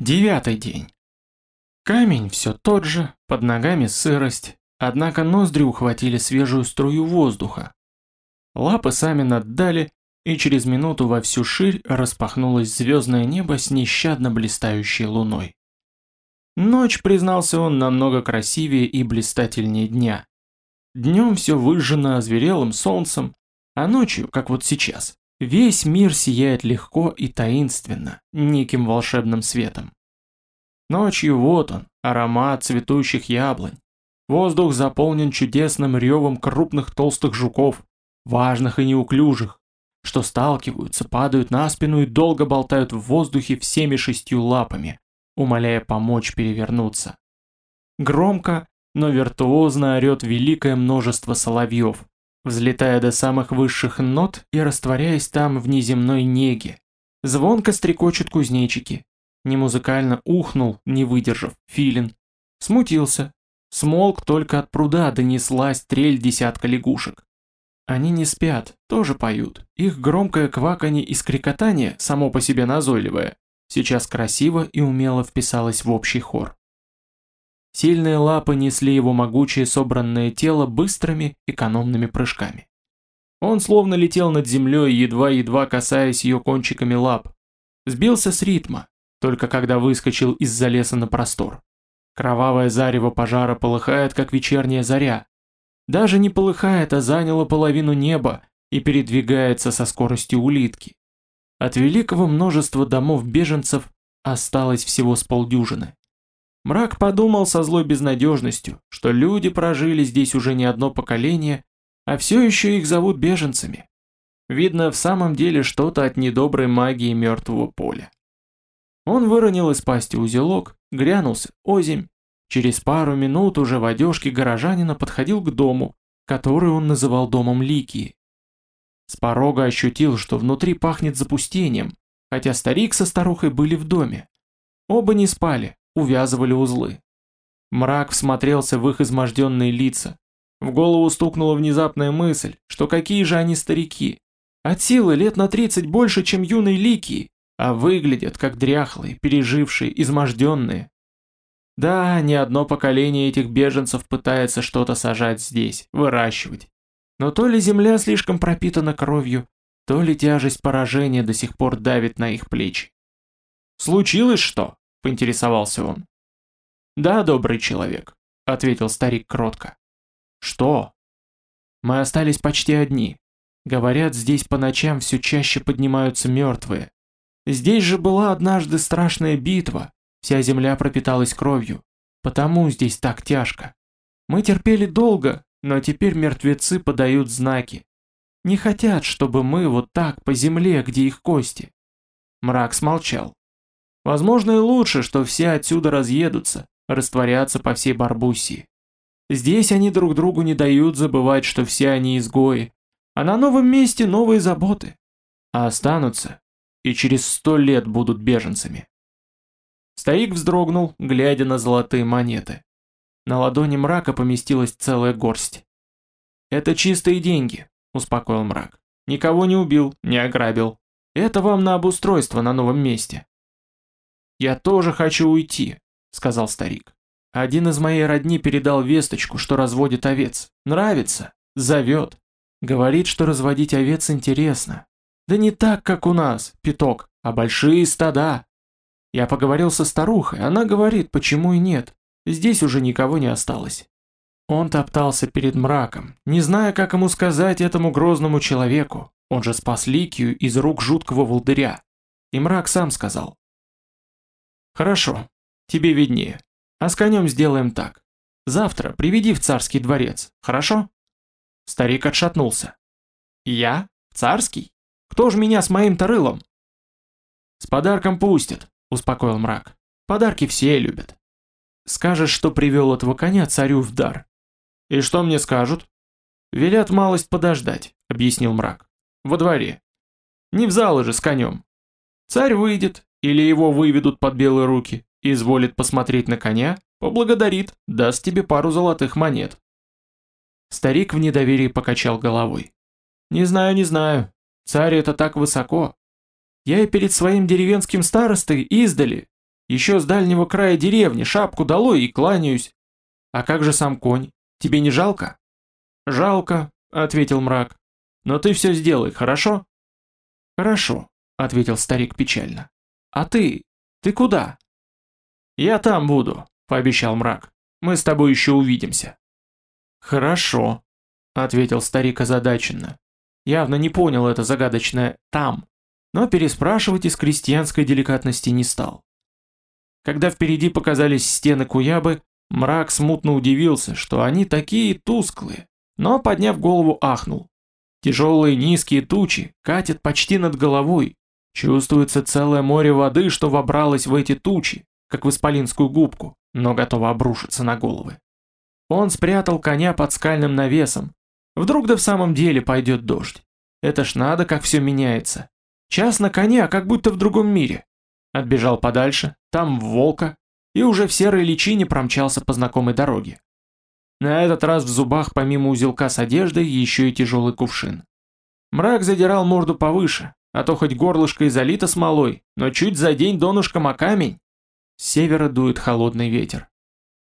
Девятый день. Камень все тот же, под ногами сырость, однако ноздри ухватили свежую струю воздуха. Лапы сами наддали, и через минуту во всю ширь распахнулось звездное небо с нещадно блистающей луной. Ночь, признался он, намного красивее и блистательнее дня. Днем все выжжено озверелым солнцем, а ночью, как вот сейчас, Весь мир сияет легко и таинственно, неким волшебным светом. Ночью вот он, аромат цветущих яблонь. Воздух заполнен чудесным ревом крупных толстых жуков, важных и неуклюжих, что сталкиваются, падают на спину и долго болтают в воздухе всеми шестью лапами, умоляя помочь перевернуться. Громко, но виртуозно орет великое множество соловьев, взлетая до самых высших нот и растворяясь там в неземной неге. Звонко стрекочут кузнечики. Немузыкально ухнул, не выдержав, филин. Смутился. Смолк только от пруда донеслась трель десятка лягушек. Они не спят, тоже поют. Их громкое кваканье и скрикотание, само по себе назойливое, сейчас красиво и умело вписалось в общий хор. Сильные лапы несли его могучее собранное тело быстрыми, экономными прыжками. Он словно летел над землей, едва-едва касаясь ее кончиками лап. Сбился с ритма, только когда выскочил из-за леса на простор. Кровавое зарево пожара полыхает, как вечерняя заря. Даже не полыхает, а заняло половину неба и передвигается со скоростью улитки. От великого множества домов беженцев осталось всего с полдюжины. Мрак подумал со злой безнадежностью, что люди прожили здесь уже не одно поколение, а все еще их зовут беженцами. Видно, в самом деле что-то от недоброй магии мертвого поля. Он выронил из пасти узелок, грянулся озимь. Через пару минут уже в одежке горожанина подходил к дому, который он называл домом Ликии. С порога ощутил, что внутри пахнет запустением, хотя старик со старухой были в доме. Оба не спали, увязывали узлы. Мрак всмотрелся в их изможденные лица. В голову стукнула внезапная мысль, что какие же они старики. От силы лет на 30 больше, чем юные лики, а выглядят как дряхлые, пережившие, изможденные. Да, ни одно поколение этих беженцев пытается что-то сажать здесь, выращивать. Но то ли земля слишком пропитана кровью, то ли тяжесть поражения до сих пор давит на их плечи. Случилось что? — поинтересовался он. «Да, добрый человек», — ответил старик кротко. «Что?» «Мы остались почти одни. Говорят, здесь по ночам все чаще поднимаются мертвые. Здесь же была однажды страшная битва, вся земля пропиталась кровью, потому здесь так тяжко. Мы терпели долго, но теперь мертвецы подают знаки. Не хотят, чтобы мы вот так по земле, где их кости». Мрак смолчал. Возможно и лучше, что все отсюда разъедутся, растворятся по всей Барбусии. Здесь они друг другу не дают забывать, что все они изгои, а на новом месте новые заботы. А останутся и через сто лет будут беженцами. Старик вздрогнул, глядя на золотые монеты. На ладони мрака поместилась целая горсть. «Это чистые деньги», — успокоил мрак. «Никого не убил, не ограбил. Это вам на обустройство на новом месте. «Я тоже хочу уйти», — сказал старик. «Один из моей родни передал весточку, что разводит овец. Нравится? Зовет. Говорит, что разводить овец интересно. Да не так, как у нас, пяток, а большие стада. Я поговорил со старухой, она говорит, почему и нет. Здесь уже никого не осталось». Он топтался перед мраком, не зная, как ему сказать этому грозному человеку. Он же спас Ликию из рук жуткого волдыря. И мрак сам сказал, Хорошо, тебе виднее. А с конем сделаем так. Завтра приведи в царский дворец, хорошо? Старик отшатнулся. Я? В царский? Кто ж меня с моим тарылом? С подарком пустят, успокоил мрак. Подарки все любят. Скажешь, что привел этого коня царю в дар. И что мне скажут? Велят малость подождать, объяснил мрак. Во дворе. Не в залы же с конем. Царь выйдет, или его выведут под белые руки, изволит посмотреть на коня, поблагодарит, даст тебе пару золотых монет. Старик в недоверии покачал головой. Не знаю, не знаю, царь это так высоко. Я и перед своим деревенским старостой издали. Еще с дальнего края деревни, шапку долой и кланяюсь. А как же сам конь? Тебе не жалко? Жалко, ответил мрак. Но ты все сделай, хорошо? Хорошо, ответил старик печально. А ты? Ты куда? Я там буду, пообещал мрак. Мы с тобой еще увидимся. Хорошо, ответил старик озадаченно. Явно не понял это загадочное «там», но переспрашивать из крестьянской деликатности не стал. Когда впереди показались стены Куябы, мрак смутно удивился, что они такие тусклые, но, подняв голову, ахнул. Тяжелые низкие тучи катят почти над головой, чувствуется целое море воды, что вобралось в эти тучи, как в исполинскую губку, но готово обрушиться на головы. Он спрятал коня под скальным навесом. Вдруг да в самом деле пойдет дождь. Это ж надо, как все меняется. Час на коне, как будто в другом мире. Отбежал подальше, там волка, и уже в серой личине промчался по знакомой дороге. На этот раз в зубах помимо узелка с одеждой еще и тяжелый кувшин. Мрак задирал морду повыше, а то хоть горлышко и залито смолой, но чуть за день донышком о камень. С севера дует холодный ветер.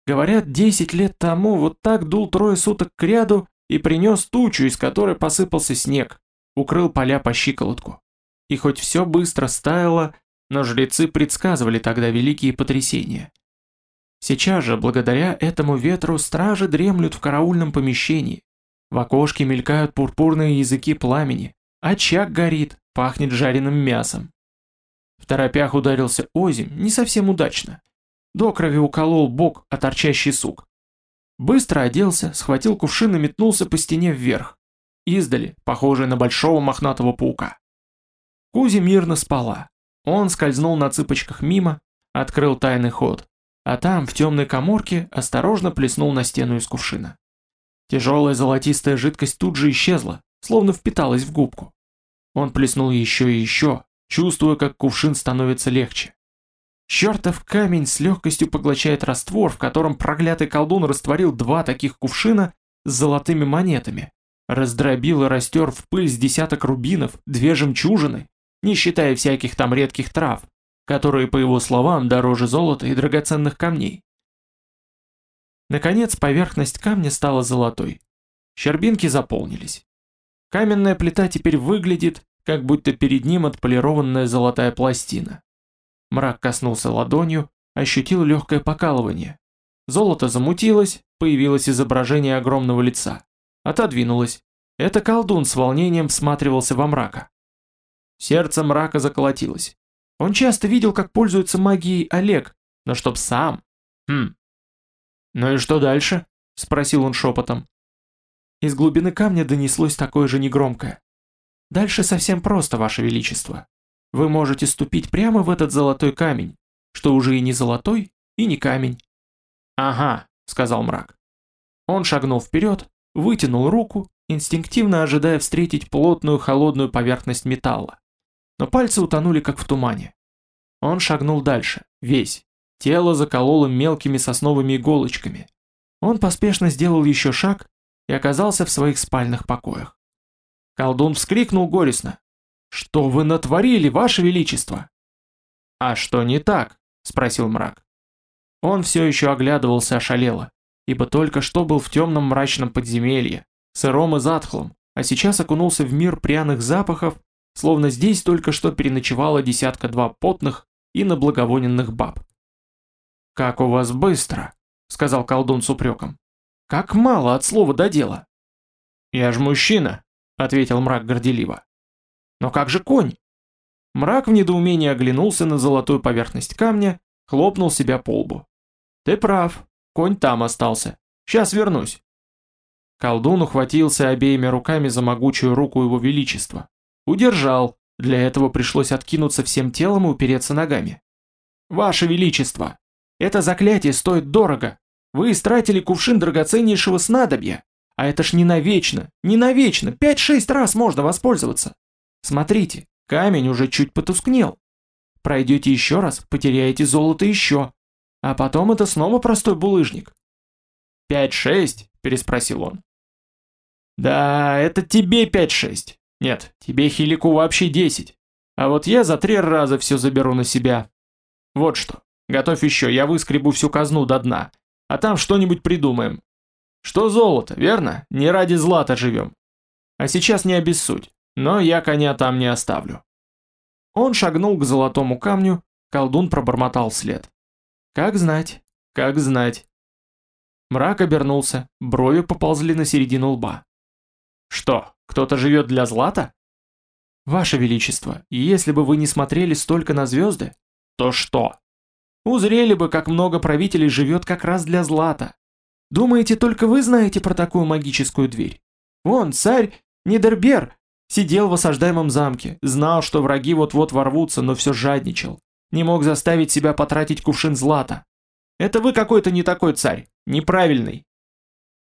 Говорят, 10 лет тому вот так дул трое суток к ряду и принес тучу, из которой посыпался снег, укрыл поля по щиколотку. И хоть все быстро стаяло, но жрецы предсказывали тогда великие потрясения. Сейчас же, благодаря этому ветру, стражи дремлют в караульном помещении. В окошке мелькают пурпурные языки пламени, очаг горит, пахнет жареным мясом. В торопях ударился озим, не совсем удачно. До крови уколол бок о торчащий сук. Быстро оделся, схватил кувшин и метнулся по стене вверх. Издали, похожий на большого мохнатого паука. Кузи мирно спала. Он скользнул на цыпочках мимо, открыл тайный ход, а там, в темной коморке, осторожно плеснул на стену из кувшина. Тяжелая золотистая жидкость тут же исчезла, словно впиталась в губку. Он плеснул еще и еще, чувствуя, как кувшин становится легче. Чертов камень с легкостью поглощает раствор, в котором проклятый колдун растворил два таких кувшина с золотыми монетами, раздробил и растер в пыль с десяток рубинов, две жемчужины, не считая всяких там редких трав, которые, по его словам, дороже золота и драгоценных камней. Наконец поверхность камня стала золотой. Щербинки заполнились. Каменная плита теперь выглядит, как будто перед ним отполированная золотая пластина. Мрак коснулся ладонью, ощутил легкое покалывание. Золото замутилось, появилось изображение огромного лица. Отодвинулось. Это колдун с волнением всматривался во мрака. Сердце мрака заколотилось. Он часто видел, как пользуется магией Олег, но чтоб сам... Хм. «Ну и что дальше?» — спросил он шепотом. Из глубины камня донеслось такое же негромкое. «Дальше совсем просто, Ваше Величество. Вы можете ступить прямо в этот золотой камень, что уже и не золотой, и не камень». «Ага», — сказал мрак. Он шагнул вперед, вытянул руку, инстинктивно ожидая встретить плотную холодную поверхность металла но пальцы утонули как в тумане. Он шагнул дальше, весь. Тело закололо мелкими сосновыми иголочками. Он поспешно сделал еще шаг и оказался в своих спальных покоях. Колдун вскрикнул горестно. «Что вы натворили, ваше величество?» «А что не так?» – спросил мрак. Он все еще оглядывался ошалело, ибо только что был в темном мрачном подземелье, сыром и затхлом, а сейчас окунулся в мир пряных запахов словно здесь только что переночевало десятка-два потных и наблаговоненных баб. «Как у вас быстро!» — сказал колдун с упреком. «Как мало от слова до дела!» «Я ж мужчина!» — ответил мрак горделиво. «Но как же конь?» Мрак в недоумении оглянулся на золотую поверхность камня, хлопнул себя по лбу. «Ты прав, конь там остался. Сейчас вернусь». Колдун ухватился обеими руками за могучую руку его величества. Удержал. Для этого пришлось откинуться всем телом и упереться ногами. Ваше Величество, это заклятие стоит дорого. Вы истратили кувшин драгоценнейшего снадобья. А это ж не навечно, не навечно, пять-шесть раз можно воспользоваться. Смотрите, камень уже чуть потускнел. Пройдете еще раз, потеряете золото еще. А потом это снова простой булыжник. «Пять-шесть?» – переспросил он. «Да, это тебе пять-шесть. Нет, тебе Хилику вообще 10. А вот я за три раза все заберу на себя. Вот что, Готовь еще, я выскребу всю казну до дна. А там что-нибудь придумаем. Что золото, верно? Не ради злата живем. А сейчас не обессудь, но я коня там не оставлю. Он шагнул к золотому камню, колдун пробормотал вслед. Как знать, как знать. Мрак обернулся, брови поползли на середину лба. Что, кто-то живет для злата? Ваше Величество, если бы вы не смотрели столько на звезды, то что? Узрели бы, как много правителей живет как раз для злата. Думаете, только вы знаете про такую магическую дверь? Вон, царь Нидербер сидел в осаждаемом замке, знал, что враги вот-вот ворвутся, но все жадничал. Не мог заставить себя потратить кувшин злата. Это вы какой-то не такой царь, неправильный.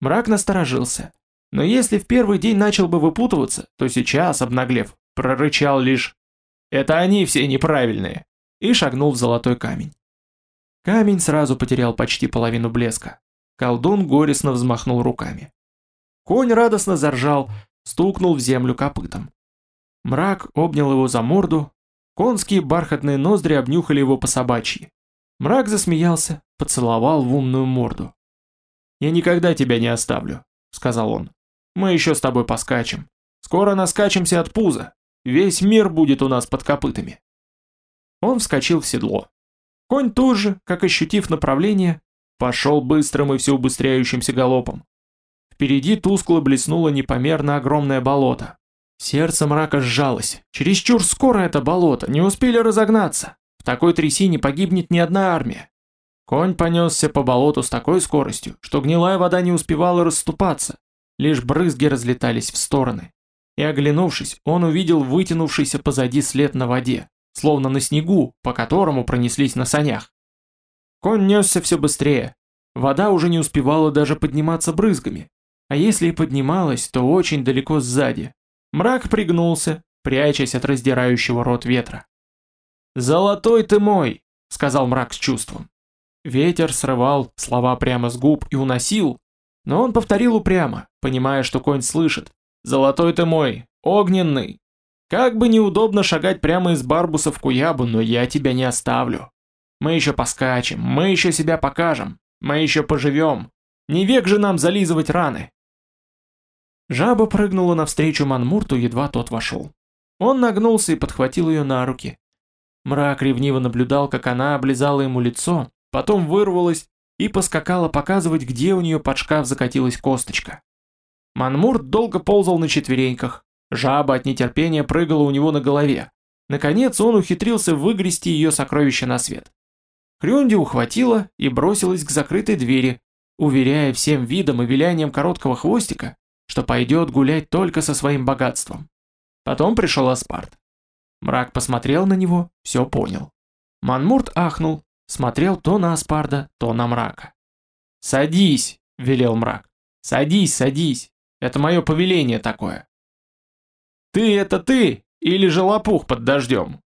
Мрак насторожился. Но если в первый день начал бы выпутываться, то сейчас, обнаглев, прорычал лишь «Это они все неправильные!» и шагнул в золотой камень. Камень сразу потерял почти половину блеска. Колдун горестно взмахнул руками. Конь радостно заржал, стукнул в землю копытом. Мрак обнял его за морду, конские бархатные ноздри обнюхали его по собачьи. Мрак засмеялся, поцеловал в умную морду. «Я никогда тебя не оставлю», — сказал он. «Мы еще с тобой поскачем. Скоро наскачемся от пуза. Весь мир будет у нас под копытами». Он вскочил в седло. Конь тут же, как ощутив направление, пошел быстрым и все убыстряющимся галопом. Впереди тускло блеснуло непомерно огромное болото. Сердце мрака сжалось. Чересчур скоро это болото, не успели разогнаться. В такой трясине погибнет не одна армия. Конь понесся по болоту с такой скоростью, что гнилая вода не успевала расступаться, лишь брызги разлетались в стороны. И оглянувшись, он увидел вытянувшийся позади след на воде, словно на снегу, по которому пронеслись на санях. Конь несся все быстрее. Вода уже не успевала даже подниматься брызгами, а если и поднималась, то очень далеко сзади. Мрак пригнулся, прячась от раздирающего рот ветра. «Золотой ты мой!» — сказал мрак с чувством. Ветер срывал слова прямо с губ и уносил, но он повторил упрямо, понимая, что конь слышит. «Золотой ты мой! Огненный! Как бы неудобно шагать прямо из Барбуса в Куябу, но я тебя не оставлю. Мы еще поскачем, мы еще себя покажем, мы еще поживем. Не век же нам зализывать раны!» Жаба прыгнула навстречу Манмурту, едва тот вошел. Он нагнулся и подхватил ее на руки. Мрак ревниво наблюдал, как она облизала ему лицо, потом вырвалась и поскакала показывать, где у нее под шкаф закатилась косточка. Манмурт долго ползал на четвереньках, жаба от нетерпения прыгала у него на голове. Наконец он ухитрился выгрести ее сокровище на свет. Хрюнди ухватила и бросилась к закрытой двери, уверяя всем видом и вилянием короткого хвостика, что пойдет гулять только со своим богатством. Потом пришел Аспарт. Мрак посмотрел на него, все понял. Манмурт ахнул, смотрел то на Аспарда, то на мрака. «Садись!» — велел мрак. «Садись, садись! Это мое повеление такое!» «Ты это ты! Или же лопух под дождем?»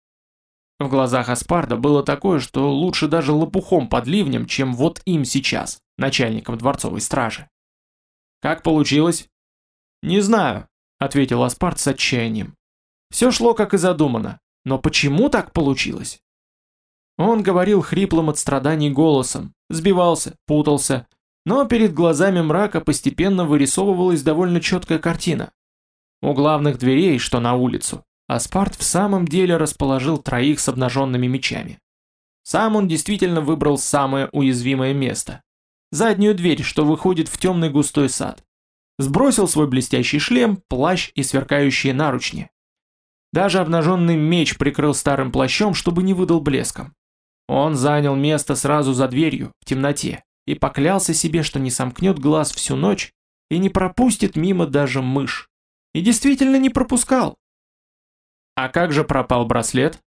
В глазах Аспарда было такое, что лучше даже лопухом под ливнем, чем вот им сейчас, начальником дворцовой стражи. «Как получилось?» «Не знаю», — ответил Аспарт с отчаянием. «Все шло как и задумано, но почему так получилось?» Он говорил хриплым от страданий голосом, сбивался, путался, но перед глазами мрака постепенно вырисовывалась довольно четкая картина. У главных дверей, что на улицу, Аспарт в самом деле расположил троих с обнаженными мечами. Сам он действительно выбрал самое уязвимое место. Заднюю дверь, что выходит в темный густой сад сбросил свой блестящий шлем, плащ и сверкающие наручни. Даже обнаженный меч прикрыл старым плащом, чтобы не выдал блеском. Он занял место сразу за дверью, в темноте, и поклялся себе, что не сомкнет глаз всю ночь и не пропустит мимо даже мышь. И действительно не пропускал. А как же пропал браслет?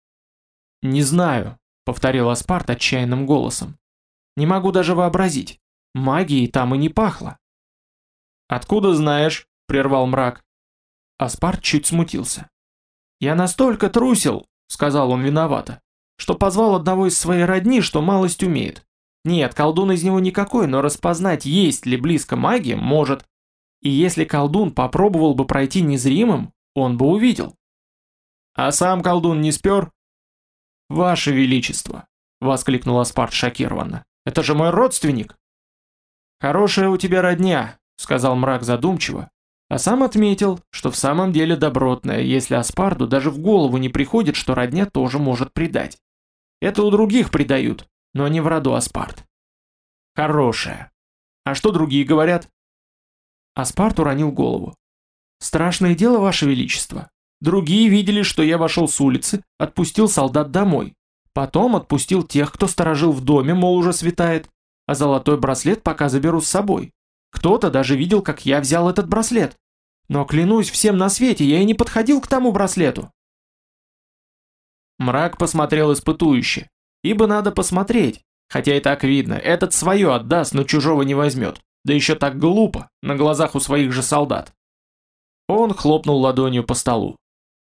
Не знаю, повторил Аспарт отчаянным голосом. Не могу даже вообразить. Магии там и не пахло. «Откуда знаешь?» – прервал мрак. Аспарт чуть смутился. «Я настолько трусил», – сказал он виновато, «что позвал одного из своей родни, что малость умеет. Нет, колдун из него никакой, но распознать, есть ли близко магия, может. И если колдун попробовал бы пройти незримым, он бы увидел. А сам колдун не спер? Ваше Величество, — воскликнул Аспарт шокированно. «Это же мой родственник!» «Хорошая у тебя родня», — сказал мрак задумчиво, а сам отметил, что в самом деле добротная, если Аспарду даже в голову не приходит, что родня тоже может предать. Это у других предают, но не в роду Аспарт. Хорошая. А что другие говорят? Аспарт уронил голову. Страшное дело, Ваше Величество. Другие видели, что я вошел с улицы, отпустил солдат домой. Потом отпустил тех, кто сторожил в доме, мол, уже светает, а золотой браслет пока заберу с собой. Кто-то даже видел, как я взял этот браслет. Но клянусь всем на свете, я и не подходил к тому браслету. Мрак посмотрел испытующе. Ибо надо посмотреть, хотя и так видно, этот свое отдаст, но чужого не возьмет. Да еще так глупо, на глазах у своих же солдат. Он хлопнул ладонью по столу.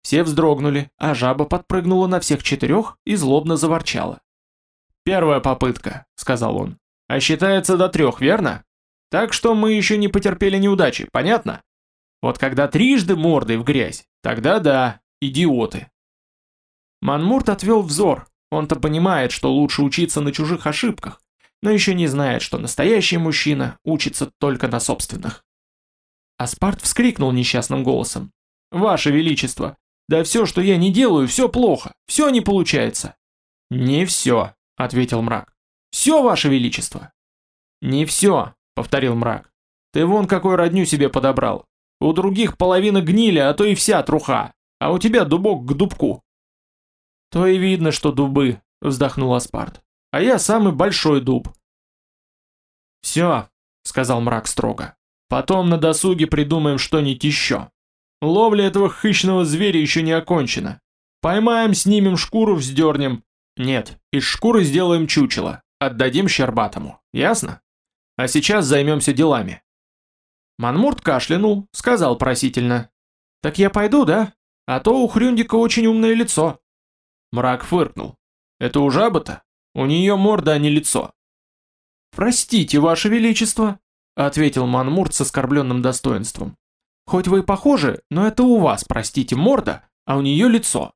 Все вздрогнули, а жаба подпрыгнула на всех четырех и злобно заворчала. «Первая попытка», — сказал он. «А считается до трех, верно? Так что мы еще не потерпели неудачи, понятно? Вот когда трижды мордой в грязь, тогда да, идиоты». Манмурт отвел взор, он-то понимает, что лучше учиться на чужих ошибках, но еще не знает, что настоящий мужчина учится только на собственных. Аспарт вскрикнул несчастным голосом. «Ваше Величество, да все, что я не делаю, все плохо, все не получается». «Не все», — ответил мрак. «Все, Ваше Величество». «Не все», — повторил мрак. «Ты вон какой родню себе подобрал. У других половина гнили, а то и вся труха, а у тебя дубок к дубку». «То и видно, что дубы», — вздохнул Аспарт. «А я самый большой дуб». «Все», — сказал мрак строго. «Потом на досуге придумаем что-нибудь еще. Ловля этого хищного зверя еще не окончена. Поймаем, снимем шкуру, вздернем. Нет, из шкуры сделаем чучело. Отдадим Щербатому. Ясно? А сейчас займемся делами». Манмурт кашлянул, сказал просительно. «Так я пойду, да? А то у Хрюндика очень умное лицо». Мрак фыркнул. «Это у жабы-то? У нее морда, а не лицо». «Простите, ваше величество», — ответил Манмурт с оскорбленным достоинством. «Хоть вы и похожи, но это у вас, простите, морда, а у нее лицо».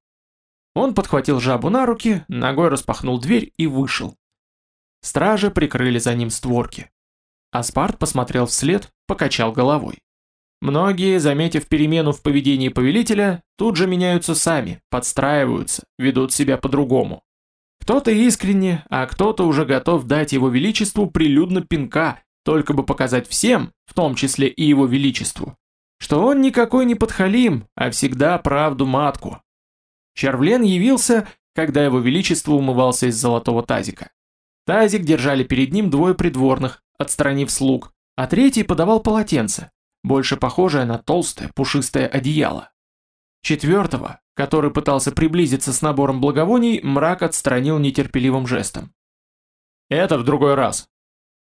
Он подхватил жабу на руки, ногой распахнул дверь и вышел. Стражи прикрыли за ним створки. Аспарт посмотрел вслед, покачал головой. Многие, заметив перемену в поведении повелителя, тут же меняются сами, подстраиваются, ведут себя по-другому. Кто-то искренне, а кто-то уже готов дать его величеству прилюдно пинка, только бы показать всем, в том числе и его величеству, что он никакой не подхалим, а всегда правду матку. Червлен явился, когда его величество умывался из золотого тазика. Тазик держали перед ним двое придворных, отстранив слуг, а третий подавал полотенце, больше похожее на толстое пушистое одеяло. Четвертого, который пытался приблизиться с набором благовоний, мрак отстранил нетерпеливым жестом. «Это в другой раз».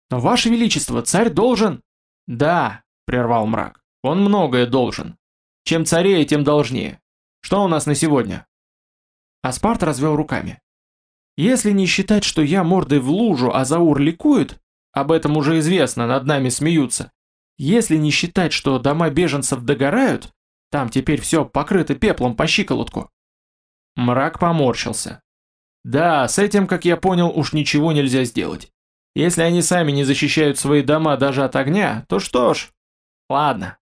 «Но, Ваше Величество, царь должен...» «Да», — прервал мрак, — «он многое должен. Чем царее, тем должнее. Что у нас на сегодня?» Аспарт развел руками. «Если не считать, что я мордой в лужу, а Заур ликует, об этом уже известно, над нами смеются, если не считать, что дома беженцев догорают, там теперь все покрыто пеплом по щиколотку. Мрак поморщился. Да, с этим, как я понял, уж ничего нельзя сделать. Если они сами не защищают свои дома даже от огня, то что ж. Ладно.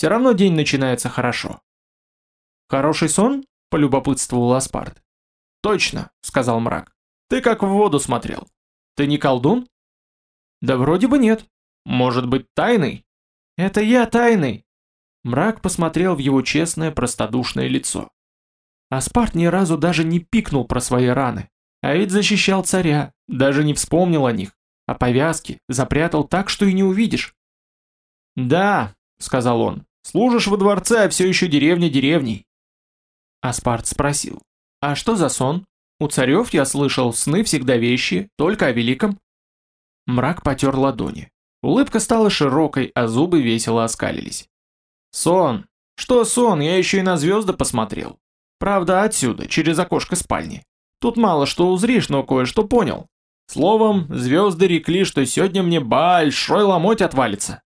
Все равно день начинается хорошо. Хороший сон? Полюбопытствовал Аспарт. Точно, сказал мрак. Ты как в воду смотрел. Ты не колдун? Да вроде бы нет. Может быть тайный? «Это я тайный!» Мрак посмотрел в его честное, простодушное лицо. Аспарт ни разу даже не пикнул про свои раны, а ведь защищал царя, даже не вспомнил о них, а повязки запрятал так, что и не увидишь. «Да», — сказал он, — «служишь во дворце, а все еще деревня деревней». Аспарт спросил, «А что за сон? У царев, я слышал, сны всегда вещи, только о великом». Мрак потер ладони. Улыбка стала широкой, а зубы весело оскалились. «Сон! Что сон? Я еще и на звезды посмотрел. Правда, отсюда, через окошко спальни. Тут мало что узришь, но кое-что понял. Словом, звезды рекли, что сегодня мне большой ломоть отвалится».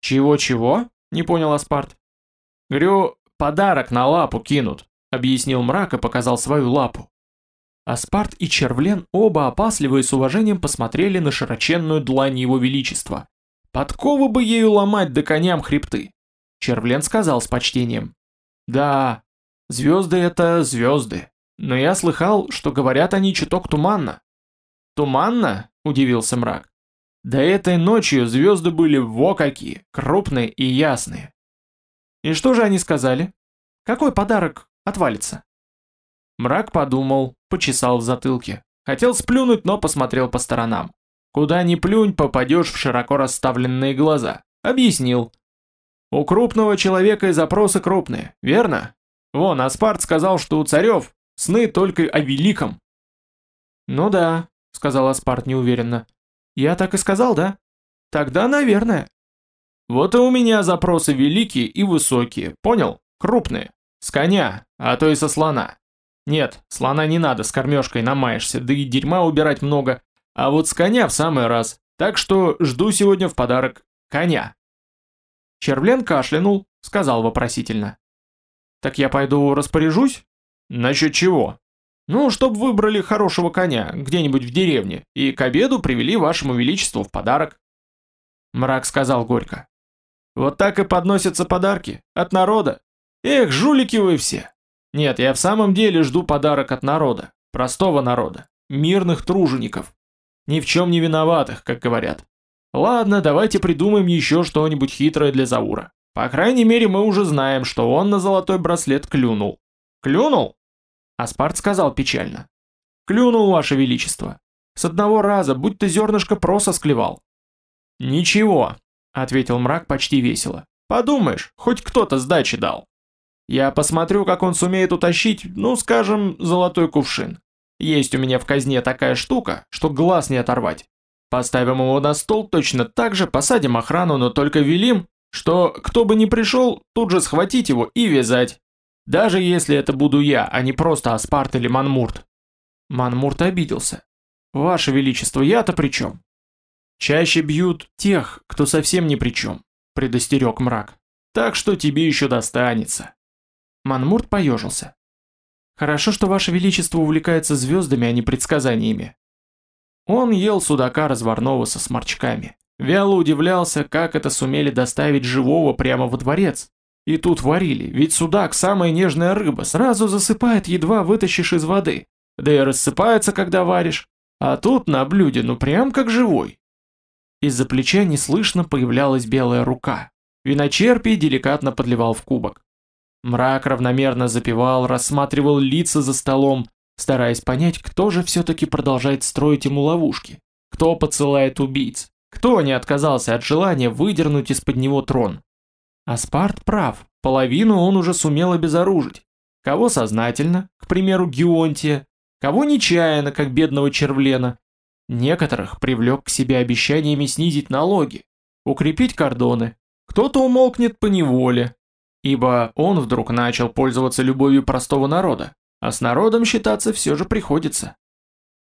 «Чего-чего?» — не понял Аспарт. «Говорю, подарок на лапу кинут», — объяснил мрак и показал свою лапу. Аспарт и Червлен оба опасливо и с уважением посмотрели на широченную длань его величества. Подковы бы ею ломать да коням хребты. Червлен сказал с почтением. Да, звезды это звезды, но я слыхал, что говорят они чуток туманно. Туманно? Удивился мрак. Да этой ночью звезды были во какие, крупные и ясные. И что же они сказали? Какой подарок отвалится? Мрак подумал, почесал в затылке. Хотел сплюнуть, но посмотрел по сторонам. Куда ни плюнь, попадешь в широко расставленные глаза. Объяснил. У крупного человека и запросы крупные, верно? Вон, Аспарт сказал, что у царев сны только о великом. Ну да, сказал Аспарт неуверенно. Я так и сказал, да? Тогда, наверное. Вот и у меня запросы великие и высокие, понял? Крупные. С коня, а то и со слона. Нет, слона не надо, с кормежкой намаешься, да и дерьма убирать много. А вот с коня в самый раз. Так что жду сегодня в подарок коня. Червлен кашлянул, сказал вопросительно. Так я пойду распоряжусь? Насчет чего? Ну, чтоб выбрали хорошего коня, где-нибудь в деревне, и к обеду привели вашему величеству в подарок. Мрак сказал горько. Вот так и подносятся подарки. От народа. Эх, жулики вы все. Нет, я в самом деле жду подарок от народа, простого народа, мирных тружеников. Ни в чем не виноватых, как говорят. Ладно, давайте придумаем еще что-нибудь хитрое для Заура. По крайней мере, мы уже знаем, что он на золотой браслет клюнул. Клюнул? Аспарт сказал печально. Клюнул, ваше величество. С одного раза, будь ты зернышко проса склевал. Ничего, ответил мрак почти весело. Подумаешь, хоть кто-то сдачи дал. Я посмотрю, как он сумеет утащить, ну, скажем, золотой кувшин. Есть у меня в казне такая штука, что глаз не оторвать. Поставим его на стол точно так же, посадим охрану, но только велим, что кто бы ни пришел, тут же схватить его и вязать. Даже если это буду я, а не просто Аспарт или Манмурт. Манмурт обиделся. Ваше Величество, я-то при чем? Чаще бьют тех, кто совсем ни при чем, предостерег мрак. Так что тебе еще достанется. Манмурт поежился. Хорошо, что Ваше Величество увлекается звездами, а не предсказаниями. Он ел судака разварного со сморчками. Вяло удивлялся, как это сумели доставить живого прямо во дворец. И тут варили, ведь судак самая нежная рыба, сразу засыпает, едва вытащишь из воды. Да и рассыпается, когда варишь. А тут на блюде, ну прям как живой. Из-за плеча неслышно появлялась белая рука. Виночерпий деликатно подливал в кубок. Мрак равномерно запивал, рассматривал лица за столом, стараясь понять, кто же все-таки продолжает строить ему ловушки, кто подсылает убийц, кто не отказался от желания выдернуть из-под него трон. Аспарт прав, половину он уже сумел обезоружить. Кого сознательно, к примеру, Геонтия, кого нечаянно, как бедного Червлена. Некоторых привлек к себе обещаниями снизить налоги, укрепить кордоны. Кто-то умолкнет по неволе, Ибо он вдруг начал пользоваться любовью простого народа, а с народом считаться все же приходится.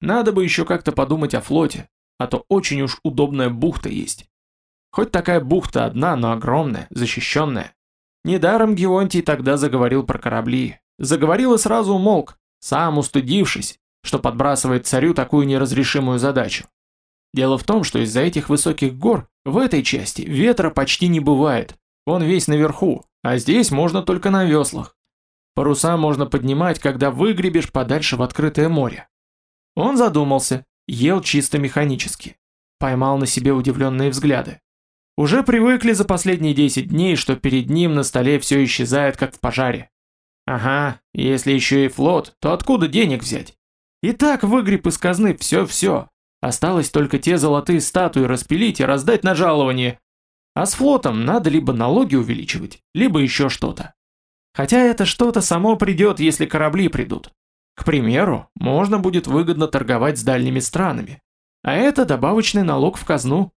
Надо бы еще как-то подумать о флоте, а то очень уж удобная бухта есть. Хоть такая бухта одна, но огромная, защищенная. Недаром Геонтий тогда заговорил про корабли. Заговорил и сразу умолк, сам устыдившись, что подбрасывает царю такую неразрешимую задачу. Дело в том, что из-за этих высоких гор в этой части ветра почти не бывает, он весь наверху, а здесь можно только на веслах. Паруса можно поднимать, когда выгребешь подальше в открытое море. Он задумался, ел чисто механически. Поймал на себе удивленные взгляды. Уже привыкли за последние 10 дней, что перед ним на столе все исчезает, как в пожаре. Ага, если еще и флот, то откуда денег взять? И так выгреб из казны все-все. Осталось только те золотые статуи распилить и раздать на жалование, а с флотом надо либо налоги увеличивать, либо еще что-то. Хотя это что-то само придет, если корабли придут. К примеру, можно будет выгодно торговать с дальними странами. А это добавочный налог в казну.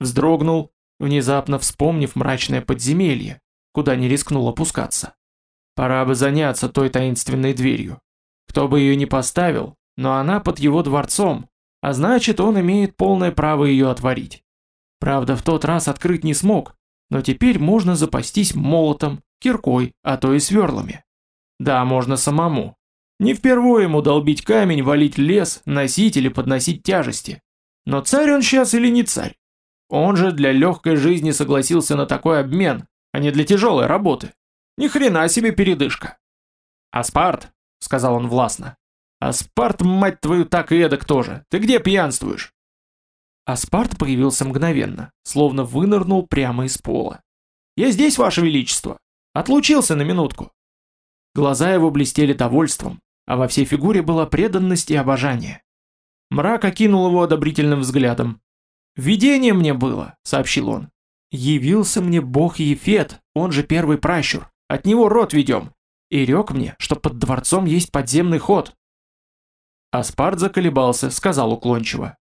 Вздрогнул, внезапно вспомнив мрачное подземелье, куда не рискнул опускаться. Пора бы заняться той таинственной дверью. Кто бы ее ни поставил, но она под его дворцом, а значит он имеет полное право ее отворить. Правда, в тот раз открыть не смог, но теперь можно запастись молотом, киркой, а то и сверлами. Да, можно самому. Не впервые ему долбить камень, валить лес, носить или подносить тяжести. Но царь он сейчас или не царь? Он же для легкой жизни согласился на такой обмен, а не для тяжелой работы. Ни хрена себе передышка. «Аспарт», — сказал он властно. «Аспарт, мать твою, так и эдак тоже. Ты где пьянствуешь?» Аспарт появился мгновенно, словно вынырнул прямо из пола. «Я здесь, ваше величество! Отлучился на минутку!» Глаза его блестели довольством, а во всей фигуре была преданность и обожание. Мрак окинул его одобрительным взглядом. «Видение мне было», — сообщил он. «Явился мне бог Ефет, он же первый пращур. От него род ведем. И рек мне, что под дворцом есть подземный ход». Аспарт заколебался, сказал уклончиво.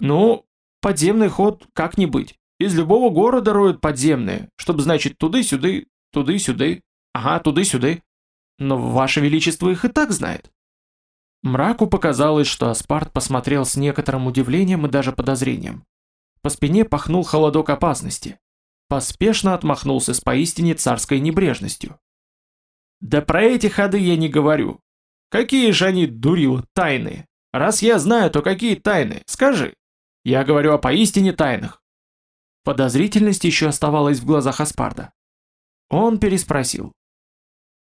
«Ну, подземный ход как не быть. Из любого города роют подземные, чтобы, значит, туды-сюды, туды-сюды, ага, туды-сюды. Но Ваше Величество их и так знает». Мраку показалось, что Аспарт посмотрел с некоторым удивлением и даже подозрением. По спине пахнул холодок опасности. Поспешно отмахнулся с поистине царской небрежностью. «Да про эти ходы я не говорю. Какие же они, дурила, тайные? Раз я знаю, то какие тайны? Скажи. Я говорю о поистине тайных». Подозрительность еще оставалась в глазах Аспарда. Он переспросил.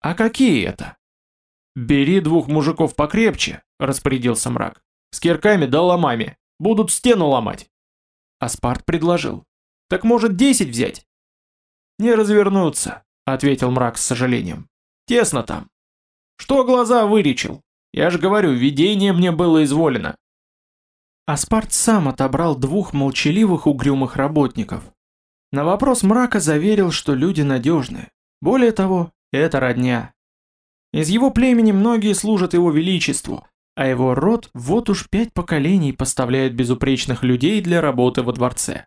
«А какие это?» «Бери двух мужиков покрепче», — распорядился мрак. «С кирками да ломами. Будут стену ломать». Аспарт предложил. «Так может десять взять?» «Не развернуться», — ответил мрак с сожалением. «Тесно там». «Что глаза выречил? Я же говорю, видение мне было изволено». Аспарт сам отобрал двух молчаливых угрюмых работников. На вопрос мрака заверил, что люди надежные. Более того, это родня. Из его племени многие служат его величеству, а его род вот уж пять поколений поставляет безупречных людей для работы во дворце.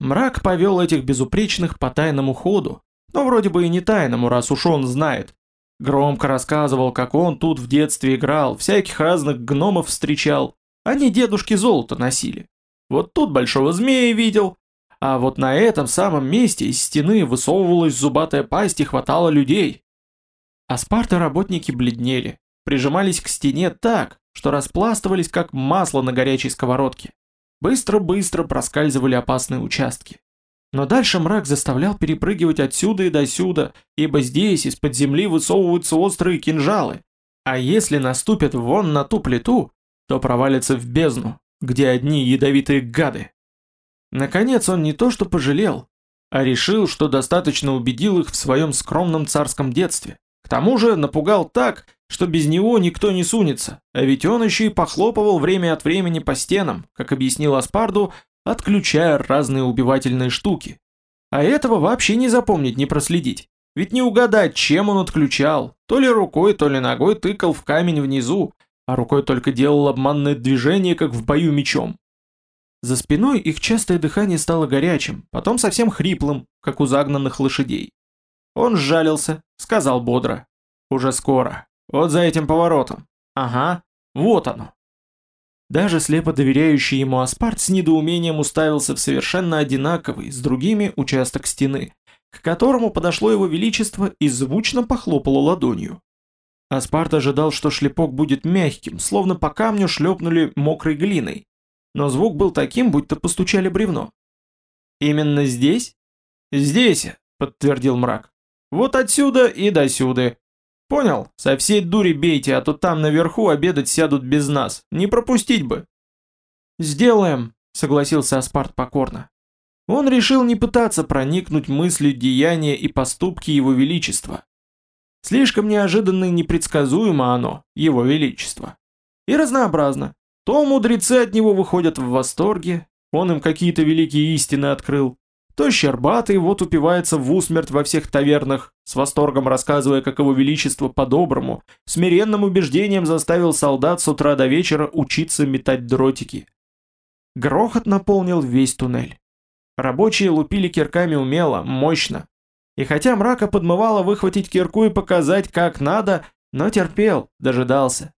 Мрак повел этих безупречных по тайному ходу, но вроде бы и не тайному, раз уж он знает. Громко рассказывал, как он тут в детстве играл, всяких разных гномов встречал, они дедушки золото носили. Вот тут большого змея видел, а вот на этом самом месте из стены высовывалась зубатая пасть и хватало людей. А Спарта работники бледнели, прижимались к стене так, что распластывались как масло на горячей сковородке. Быстро-быстро проскальзывали опасные участки. Но дальше мрак заставлял перепрыгивать отсюда и досюда, ибо здесь из-под земли высовываются острые кинжалы. А если наступят вон на ту плиту, то провалятся в бездну, где одни ядовитые гады. Наконец он не то что пожалел, а решил, что достаточно убедил их в своем скромном царском детстве. К тому же напугал так, что без него никто не сунется, а ведь он еще и похлопывал время от времени по стенам, как объяснил Аспарду, отключая разные убивательные штуки. А этого вообще не запомнить, не проследить. Ведь не угадать, чем он отключал. То ли рукой, то ли ногой тыкал в камень внизу, а рукой только делал обманное движение, как в бою мечом. За спиной их частое дыхание стало горячим, потом совсем хриплым, как у загнанных лошадей. Он сжалился, сказал бодро. «Уже скоро. Вот за этим поворотом. Ага, вот оно». Даже слепо доверяющий ему Аспарт с недоумением уставился в совершенно одинаковый с другими участок стены, к которому подошло его величество и звучно похлопало ладонью. Аспарт ожидал, что шлепок будет мягким, словно по камню шлепнули мокрой глиной, но звук был таким, будто постучали бревно. «Именно здесь?» «Здесь», — подтвердил мрак. «Вот отсюда и досюда. Понял? Со всей дури бейте, а то там наверху обедать сядут без нас. Не пропустить бы». «Сделаем», — согласился Аспарт покорно. Он решил не пытаться проникнуть мыслью деяния и поступки его величества. Слишком неожиданно и непредсказуемо оно, его величество. И разнообразно. То мудрецы от него выходят в восторге, он им какие-то великие истины открыл, то Щербатый вот упивается в усмерть во всех тавернах, с восторгом рассказывая, как его величество по-доброму, смиренным убеждением заставил солдат с утра до вечера учиться метать дротики. Грохот наполнил весь туннель. Рабочие лупили кирками умело, мощно. И хотя мрака подмывало выхватить кирку и показать, как надо, но терпел, дожидался.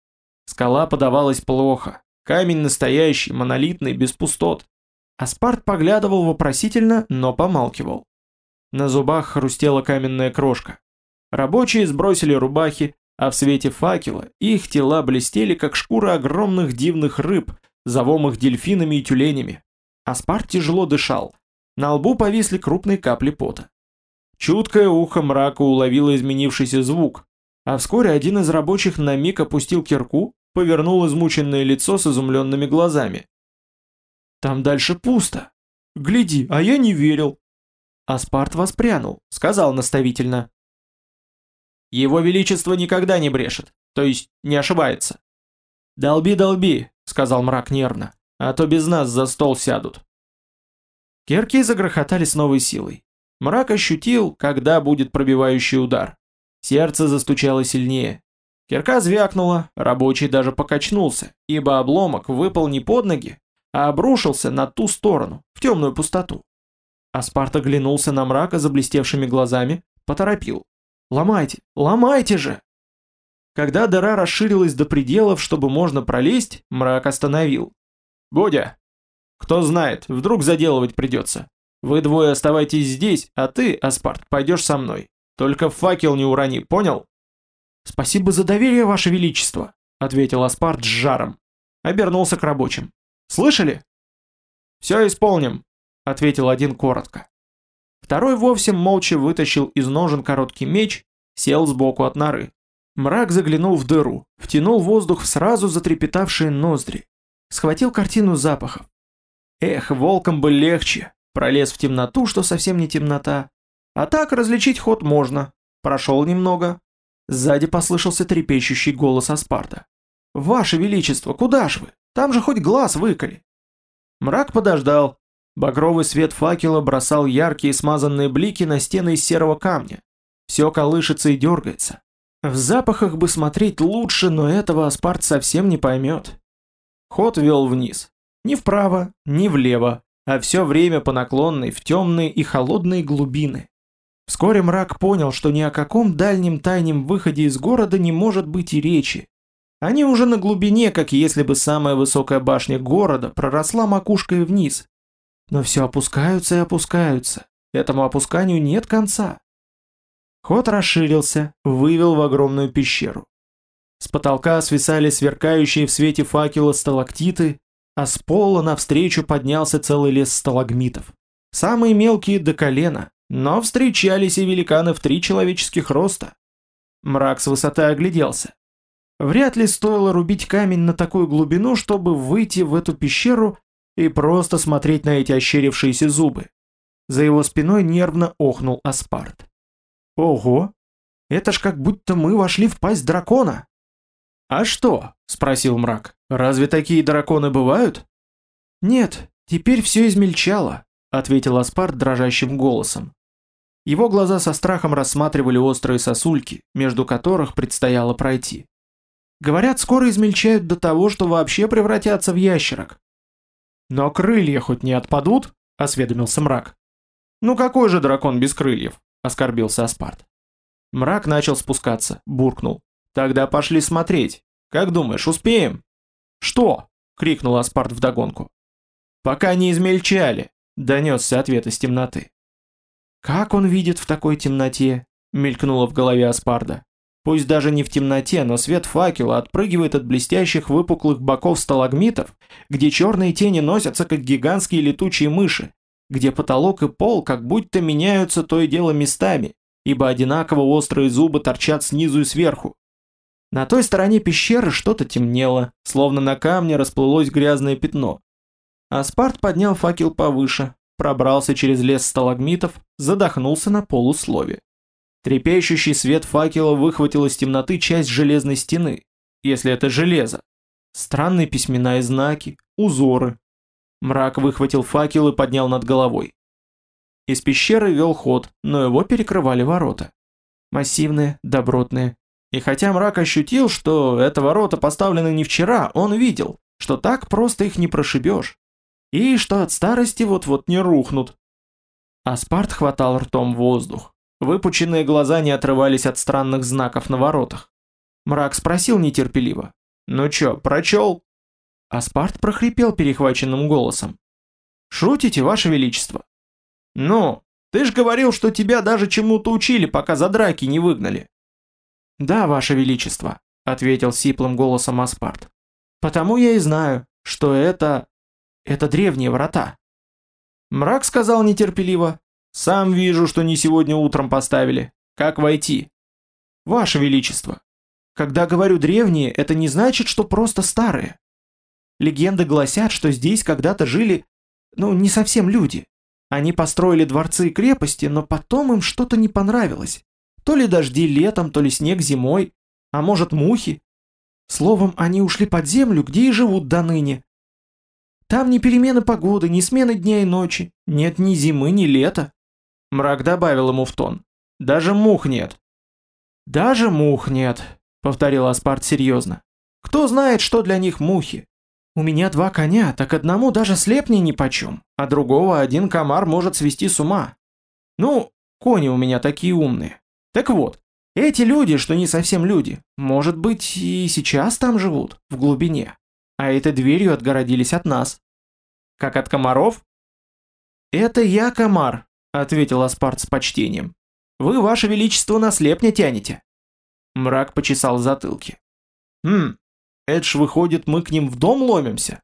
Скала подавалась плохо, Камень настоящий, монолитный, без пустот. Аспарт поглядывал вопросительно, но помалкивал. На зубах хрустела каменная крошка. Рабочие сбросили рубахи, а в свете факела их тела блестели, как шкуры огромных дивных рыб, завомых дельфинами и тюленями. Аспарт тяжело дышал. На лбу повисли крупные капли пота. Чуткое ухо мрака уловило изменившийся звук, а вскоре один из рабочих на миг опустил кирку, повернул измученное лицо с изумленными глазами. «Там дальше пусто. Гляди, а я не верил». Аспарт воспрянул, сказал наставительно. «Его Величество никогда не брешет, то есть не ошибается». «Долби, долби», — сказал мрак нервно, — «а то без нас за стол сядут». Кирки загрохотали с новой силой. Мрак ощутил, когда будет пробивающий удар. Сердце застучало сильнее. Кирка звякнула, рабочий даже покачнулся, ибо обломок выпал не под ноги, а обрушился на ту сторону, в темную пустоту. Аспарт оглянулся на мрака заблестевшими глазами, поторопил. «Ломайте, ломайте же!» Когда дыра расширилась до пределов, чтобы можно пролезть, мрак остановил. «Бодя! Кто знает, вдруг заделывать придется. Вы двое оставайтесь здесь, а ты, Аспарт, пойдешь со мной. Только факел не урони, понял? Спасибо за доверие, ваше величество, ответил Аспарт с жаром. Обернулся к рабочим. Слышали? Все исполним, ответил один коротко. Второй вовсе молча вытащил из ножен короткий меч, сел сбоку от норы. Мрак заглянул в дыру, втянул воздух в сразу затрепетавшие ноздри. Схватил картину запахов. Эх, волкам бы легче, пролез в темноту, что совсем не темнота, а так различить ход можно. Прошел немного. Сзади послышался трепещущий голос Аспарта. «Ваше Величество, куда ж вы? Там же хоть глаз выколи!» Мрак подождал. Багровый свет факела бросал яркие смазанные блики на стены из серого камня. Все колышется и дергается. В запахах бы смотреть лучше, но этого Аспарт совсем не поймет. Ход вел вниз. Ни вправо, ни влево, а все время по наклонной в темные и холодные глубины. Вскоре мрак понял, что ни о каком дальнем тайном выходе из города не может быть и речи. Они уже на глубине, как если бы самая высокая башня города проросла макушкой вниз. Но все опускаются и опускаются. Этому опусканию нет конца. Ход расширился, вывел в огромную пещеру. С потолка свисали сверкающие в свете факела сталактиты, а с пола навстречу поднялся целый лес сталагмитов. Самые мелкие до колена, но встречались и великаны в три человеческих роста. Мрак с высоты огляделся. Вряд ли стоило рубить камень на такую глубину, чтобы выйти в эту пещеру и просто смотреть на эти ощерившиеся зубы. За его спиной нервно охнул Аспарт. «Ого! Это ж как будто мы вошли в пасть дракона!» «А что?» — спросил мрак. «Разве такие драконы бывают?» «Нет, теперь все измельчало», — ответил Аспарт дрожащим голосом. Его глаза со страхом рассматривали острые сосульки, между которых предстояло пройти. Говорят, скоро измельчают до того, что вообще превратятся в ящерок. Но крылья хоть не отпадут? осведомился мрак. Ну какой же дракон без крыльев? оскорбился Аспарт. Мрак начал спускаться, буркнул. Тогда пошли смотреть. Как думаешь, успеем? Что? крикнул Аспарт вдогонку. Пока не измельчали, донесся ответ из темноты. Как он видит в такой темноте? Мелькнуло в голове Аспарда. Пусть даже не в темноте, но свет факела отпрыгивает от блестящих выпуклых боков сталагмитов, где черные тени носятся, как гигантские летучие мыши, где потолок и пол как будто меняются то и дело местами, ибо одинаково острые зубы торчат снизу и сверху. На той стороне пещеры что-то темнело, словно на камне расплылось грязное пятно. Аспарт поднял факел повыше, пробрался через лес сталагмитов, задохнулся на полуслове. Трепещущий свет факела выхватил из темноты часть железной стены, если это железо. Странные письмена и знаки, узоры. Мрак выхватил факел и поднял над головой. Из пещеры вел ход, но его перекрывали ворота. Массивные, добротные. И хотя мрак ощутил, что это ворота поставлены не вчера, он видел, что так просто их не прошибешь и что от старости вот-вот не рухнут. Аспарт хватал ртом воздух. Выпученные глаза не отрывались от странных знаков на воротах. Мрак спросил нетерпеливо. «Ну чё, прочел?» Аспарт прохрипел перехваченным голосом. «Шутите, ваше величество?» «Ну, ты ж говорил, что тебя даже чему-то учили, пока за драки не выгнали». Да, ваше величество, ответил сиплым голосом Аспарт. Потому я и знаю, что это... это древние врата. Мрак сказал нетерпеливо. Сам вижу, что не сегодня утром поставили. Как войти? Ваше величество. Когда говорю древние, это не значит, что просто старые. Легенды гласят, что здесь когда-то жили, ну, не совсем люди. Они построили дворцы и крепости, но потом им что-то не понравилось. То ли дожди летом, то ли снег зимой, а может мухи. Словом, они ушли под землю, где и живут до ныне. Там ни перемены погоды, ни смены дня и ночи, нет ни зимы, ни лета. Мрак добавил ему в тон. Даже мух нет. Даже мух нет, повторил Аспарт серьезно. Кто знает, что для них мухи? У меня два коня, так одному даже слепни нипочем, а другого один комар может свести с ума. Ну, кони у меня такие умные. Так вот, эти люди, что не совсем люди, может быть, и сейчас там живут, в глубине, а этой дверью отгородились от нас. Как от комаров? Это я комар, ответил Аспарт с почтением. Вы, ваше величество, на слепня тянете. Мрак почесал затылки. Хм, это ж выходит, мы к ним в дом ломимся?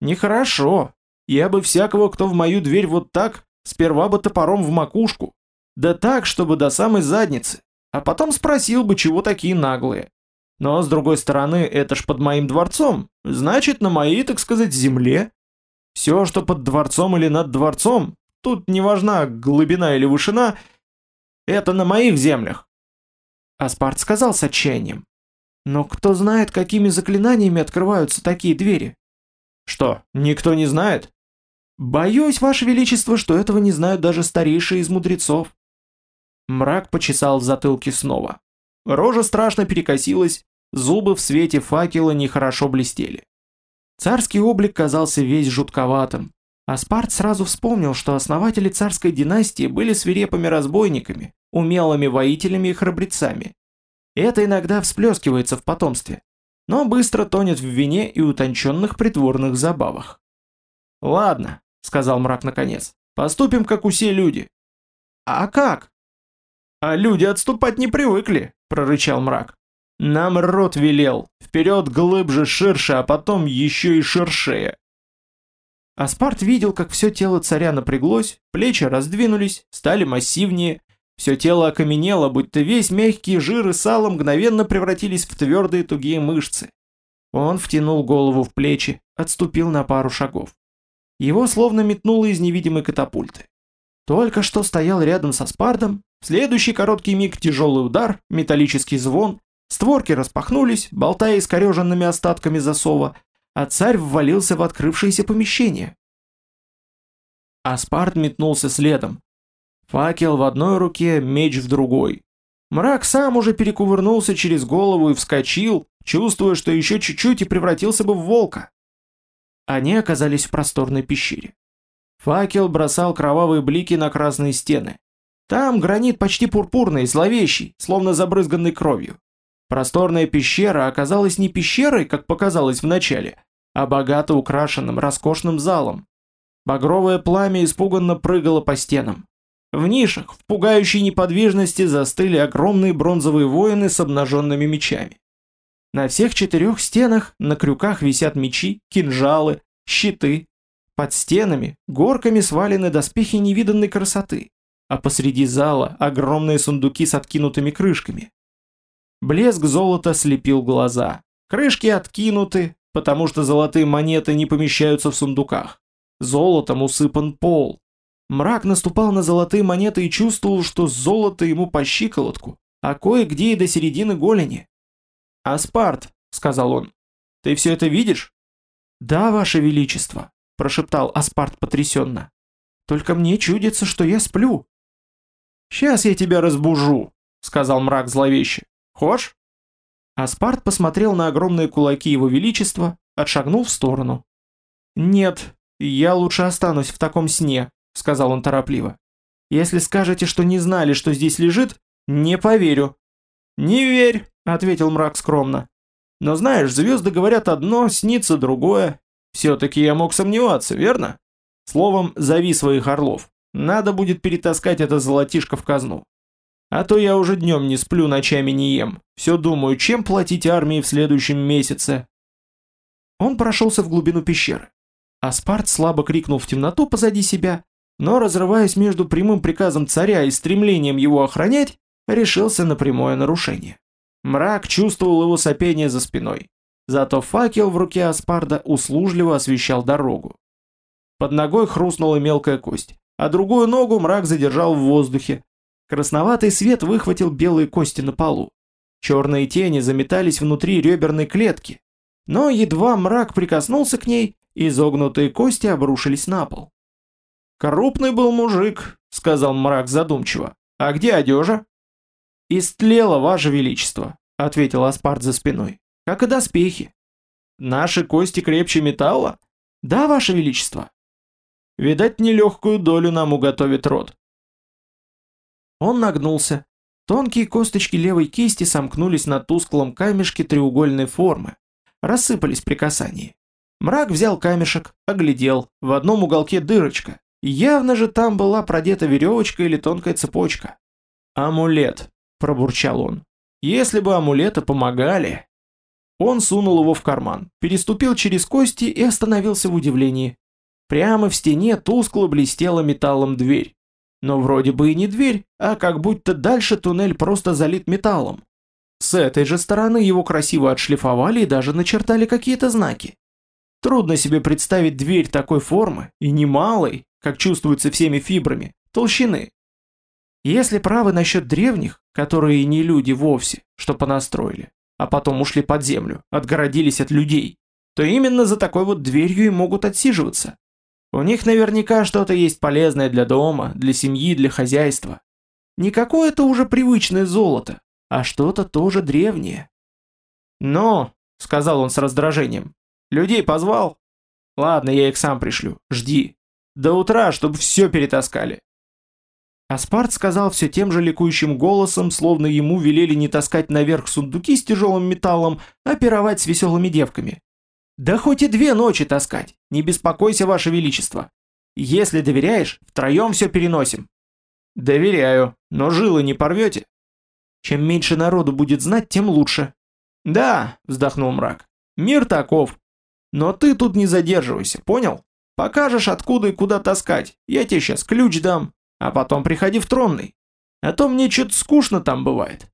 Нехорошо. Я бы всякого, кто в мою дверь вот так, сперва бы топором в макушку, да так, чтобы до самой задницы. А потом спросил бы, чего такие наглые. Но, с другой стороны, это ж под моим дворцом. Значит, на моей, так сказать, земле. Все, что под дворцом или над дворцом, тут не важна глубина или вышина, это на моих землях. Аспарт сказал с отчаянием. Но кто знает, какими заклинаниями открываются такие двери? Что, никто не знает? Боюсь, Ваше Величество, что этого не знают даже старейшие из мудрецов. Мрак почесал в затылке снова. Рожа страшно перекосилась, зубы в свете факела нехорошо блестели. Царский облик казался весь жутковатым. Аспарт сразу вспомнил, что основатели царской династии были свирепыми разбойниками, умелыми воителями и храбрецами. Это иногда всплескивается в потомстве, но быстро тонет в вине и утонченных притворных забавах. «Ладно», — сказал мрак наконец, — «поступим, как все люди». «А как?» «А люди отступать не привыкли», — прорычал мрак. «Нам рот велел, вперед глубже, ширше, а потом еще и ширшее». Аспарт видел, как все тело царя напряглось, плечи раздвинулись, стали массивнее, все тело окаменело, будто весь мягкий жир и сало мгновенно превратились в твердые тугие мышцы. Он втянул голову в плечи, отступил на пару шагов. Его словно метнуло из невидимой катапульты. Только что стоял рядом со Спардом, в следующий короткий миг тяжелый удар, металлический звон, створки распахнулись, болтая искореженными остатками засова, а царь ввалился в открывшееся помещение. Аспарт метнулся следом. Факел в одной руке, меч в другой. Мрак сам уже перекувырнулся через голову и вскочил, чувствуя, что еще чуть-чуть и превратился бы в волка. Они оказались в просторной пещере. Факел бросал кровавые блики на красные стены. Там гранит почти пурпурный, зловещий, словно забрызганный кровью. Просторная пещера оказалась не пещерой, как показалось вначале, а богато украшенным роскошным залом. Багровое пламя испуганно прыгало по стенам. В нишах, в пугающей неподвижности застыли огромные бронзовые воины с обнаженными мечами. На всех четырех стенах на крюках висят мечи, кинжалы, щиты, под стенами горками свалены доспехи невиданной красоты, а посреди зала огромные сундуки с откинутыми крышками. Блеск золота слепил глаза. Крышки откинуты, потому что золотые монеты не помещаются в сундуках. Золотом усыпан пол. Мрак наступал на золотые монеты и чувствовал, что золото ему по щиколотку, а кое-где и до середины голени. «Аспарт», — сказал он, — «ты все это видишь?» «Да, ваше величество», прошептал Аспарт потрясенно. «Только мне чудится, что я сплю». «Сейчас я тебя разбужу», — сказал мрак зловеще. «Хошь?» Аспарт посмотрел на огромные кулаки его величества, отшагнул в сторону. «Нет, я лучше останусь в таком сне», — сказал он торопливо. «Если скажете, что не знали, что здесь лежит, не поверю». «Не верь», — ответил мрак скромно. «Но знаешь, звезды говорят одно, снится другое, все-таки я мог сомневаться, верно? Словом, зови своих орлов. Надо будет перетаскать это золотишко в казну. А то я уже днем не сплю, ночами не ем. Все думаю, чем платить армии в следующем месяце. Он прошелся в глубину пещеры. Аспарт слабо крикнул в темноту позади себя, но, разрываясь между прямым приказом царя и стремлением его охранять, решился на прямое нарушение. Мрак чувствовал его сопение за спиной. Зато факел в руке Аспарда услужливо освещал дорогу. Под ногой хрустнула мелкая кость, а другую ногу мрак задержал в воздухе, Красноватый свет выхватил белые кости на полу. Черные тени заметались внутри реберной клетки. Но едва мрак прикоснулся к ней, изогнутые кости обрушились на пол. «Крупный был мужик», — сказал мрак задумчиво. «А где одежа?» «Истлело, ваше величество», — ответил Аспарт за спиной. «Как и доспехи». «Наши кости крепче металла?» «Да, ваше величество». «Видать, нелегкую долю нам уготовит род. Он нагнулся. Тонкие косточки левой кисти сомкнулись на тусклом камешке треугольной формы. Рассыпались при касании. Мрак взял камешек, оглядел. В одном уголке дырочка. Явно же там была продета веревочка или тонкая цепочка. «Амулет», – пробурчал он. «Если бы амулеты помогали...» Он сунул его в карман, переступил через кости и остановился в удивлении. Прямо в стене тускло блестела металлом дверь. Но вроде бы и не дверь, а как будто дальше туннель просто залит металлом. С этой же стороны его красиво отшлифовали и даже начертали какие-то знаки. Трудно себе представить дверь такой формы, и немалой, как чувствуется всеми фибрами, толщины. Если правы насчет древних, которые не люди вовсе, что понастроили, а потом ушли под землю, отгородились от людей, то именно за такой вот дверью и могут отсиживаться. У них наверняка что-то есть полезное для дома, для семьи, для хозяйства. Не какое-то уже привычное золото, а что-то тоже древнее. «Но», — сказал он с раздражением, — «людей позвал?» «Ладно, я их сам пришлю, жди. До утра, чтобы все перетаскали». Аспарт сказал все тем же ликующим голосом, словно ему велели не таскать наверх сундуки с тяжелым металлом, а пировать с веселыми девками. Да хоть и две ночи таскать, не беспокойся, ваше величество. Если доверяешь, втроем все переносим. Доверяю, но жилы не порвете? Чем меньше народу будет знать, тем лучше. Да, вздохнул мрак, мир таков. Но ты тут не задерживайся, понял? Покажешь, откуда и куда таскать, я тебе сейчас ключ дам, а потом приходи в тронный. А то мне что-то скучно там бывает.